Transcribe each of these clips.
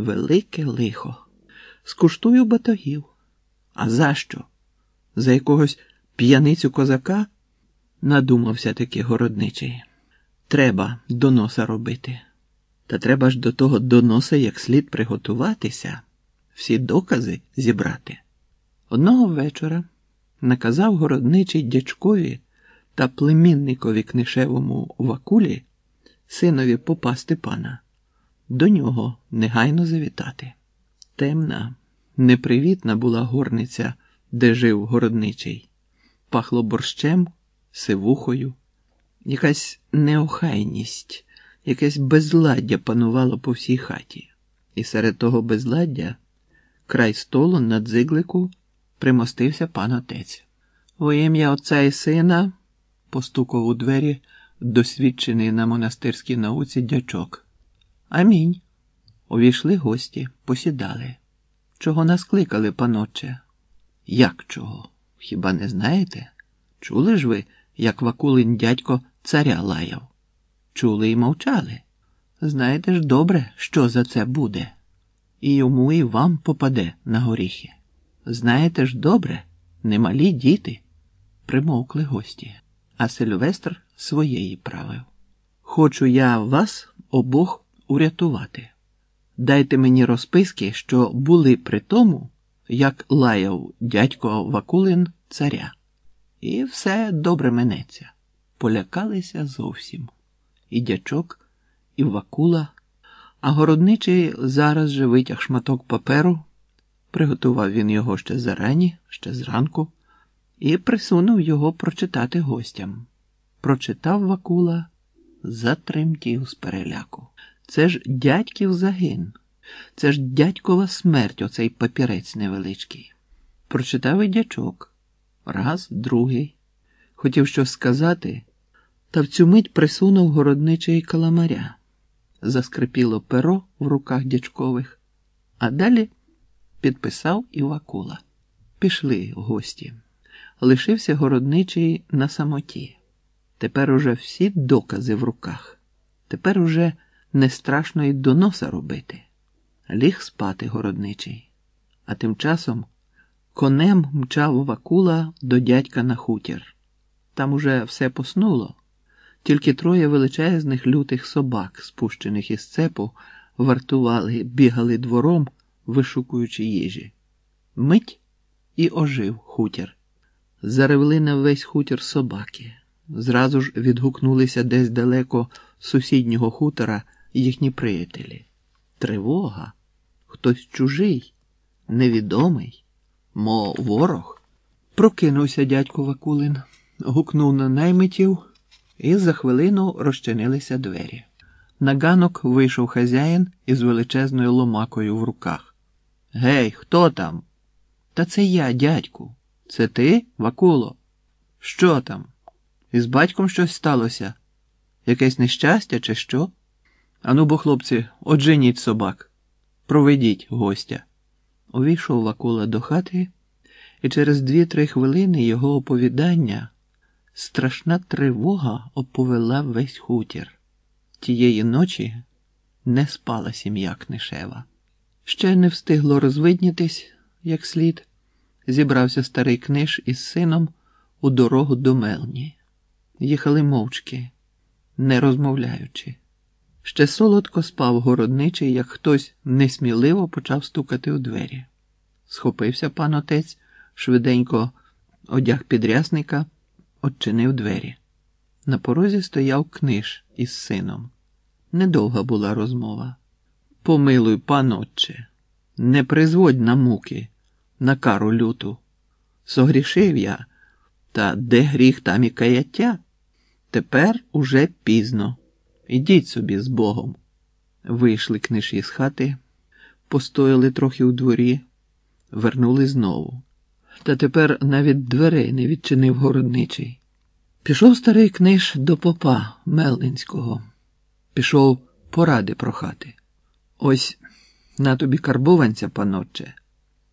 Велике лихо. Скуштую батогів. А за що? За якогось п'яницю козака? Надумався таки городничий. Треба доноса робити. Та треба ж до того доноса як слід приготуватися, всі докази зібрати. Одного вечора наказав городничий дячкові та племінникові книшевому Вакулі, синові попа Степана, до нього негайно завітати. Темна, непривітна була горниця, де жив городничий, пахло борщем, сивухою, якась неохайність, якесь безладдя панувало по всій хаті, і серед того безладдя край столу на дзиглику примостився пан отець. Во ім'я отця і сина постукав у двері досвідчений на монастирській науці дячок. Амінь. Увійшли гості, посідали. Чого нас кликали, панотче? Як чого? Хіба не знаєте? Чули ж ви, як Вакулин дядько царя лаяв? Чули і мовчали. Знаєте ж добре, що за це буде, і йому і вам попаде на горіхи. Знаєте ж добре, немалі діти, примовкли гості, а Сильвестр своєї правив. Хочу я вас обох урятувати. Дайте мені розписки, що були при тому, як лаяв дядько Вакулин царя. І все добре минеться. Полякалися зовсім. І дячок, і Вакула, а городничий зараз же витяг шматок паперу, приготував він його ще зарані, ще зранку, і присунув його прочитати гостям. Прочитав Вакула, затремтів з переляку. Це ж дядьків загин, це ж дядькова смерть, оцей папірець невеличкий. Прочитав і дячок. Раз, другий. Хотів щось сказати, та в цю мить присунув городничий каламаря. Заскрипіло перо в руках дячкових, а далі підписав і Вакула. Пішли гості. Лишився городничий на самоті. Тепер уже всі докази в руках. Тепер уже не страшно й доноса робити. Ліг спати городничий, а тим часом конем мчав Вакула до дядька на хутір. Там уже все поснуло, тільки троє величезних лютих собак, спущених із цепу, вартували, бігали двором, вишукуючи їжі. Мить і ожив хутір. Заревли на весь хутір собаки. Зразу ж відгукнулися десь далеко з сусіднього хутора їхні приятелі. Тривога, хтось чужий, невідомий, мо ворог. Прокинувся дядько Вакулин, гукнув на наймитів, і за хвилину розчинилися двері. На ганок вийшов хазяїн із величезною ломакою в руках. Гей, хто там? Та це я, дядьку. Це ти, Вакуло? Що там? Із батьком щось сталося? Якесь нещастя, чи що? Ану бо, хлопці, одженіть собак, проведіть гостя. Увійшов Вакула до хати, і через дві-три хвилини його оповідання страшна тривога оповела весь хутір. Тієї ночі не спала сім'я Книшева. Ще не встигло розвиднітись, як слід, зібрався старий книж із сином у дорогу до Мелні. Їхали мовчки, не розмовляючи. Ще солодко спав городничий, як хтось несміливо почав стукати у двері. Схопився пан отець, швиденько одяг підрясника, odчинив двері. На порозі стояв книж із сином. Недовга була розмова. Помилуй, панотче, не призводь на муки, на кару люту. Согрішив я, та де гріх, там і каяття? Тепер уже пізно. Ідіть собі з Богом. Вийшли книж із хати, постояли трохи у дворі, вернули знову. Та тепер навіть дверей не відчинив городничий. Пішов старий книж до попа Мелнинського, пішов поради прохати. Ось на тобі карбованця, панотче,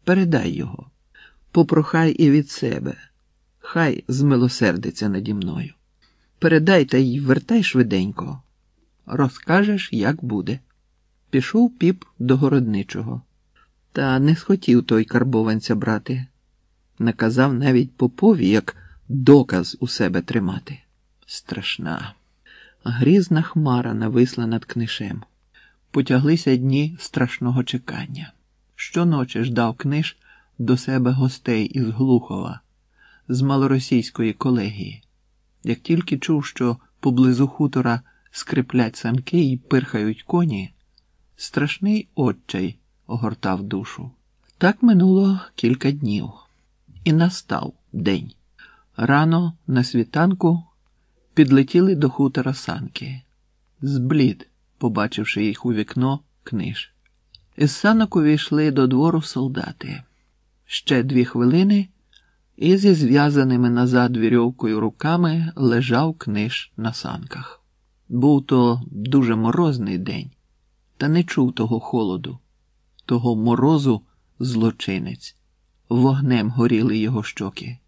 передай його, попрохай і від себе, хай змилосердиться наді мною. Передай та й вертай швиденько, розкажеш, як буде. Пішов піп до городничого. Та не схотів той карбованця брати. Наказав навіть попові, як доказ у себе тримати. Страшна. Грізна хмара нависла над книшем. Потяглися дні страшного чекання. Щоночі ждав книж до себе гостей із Глухова, з малоросійської колегії. Як тільки чув, що поблизу хутора скриплять санки і пирхають коні, страшний отчай огортав душу. Так минуло кілька днів, і настав день. Рано на світанку підлетіли до хутора санки. Зблід, побачивши їх у вікно, книж. Із санок увійшли до двору солдати. Ще дві хвилини, і зі зв'язаними назад вірьовкою руками лежав книж на санках. Був то дуже морозний день, та не чув того холоду, того морозу злочинець. Вогнем горіли його щоки.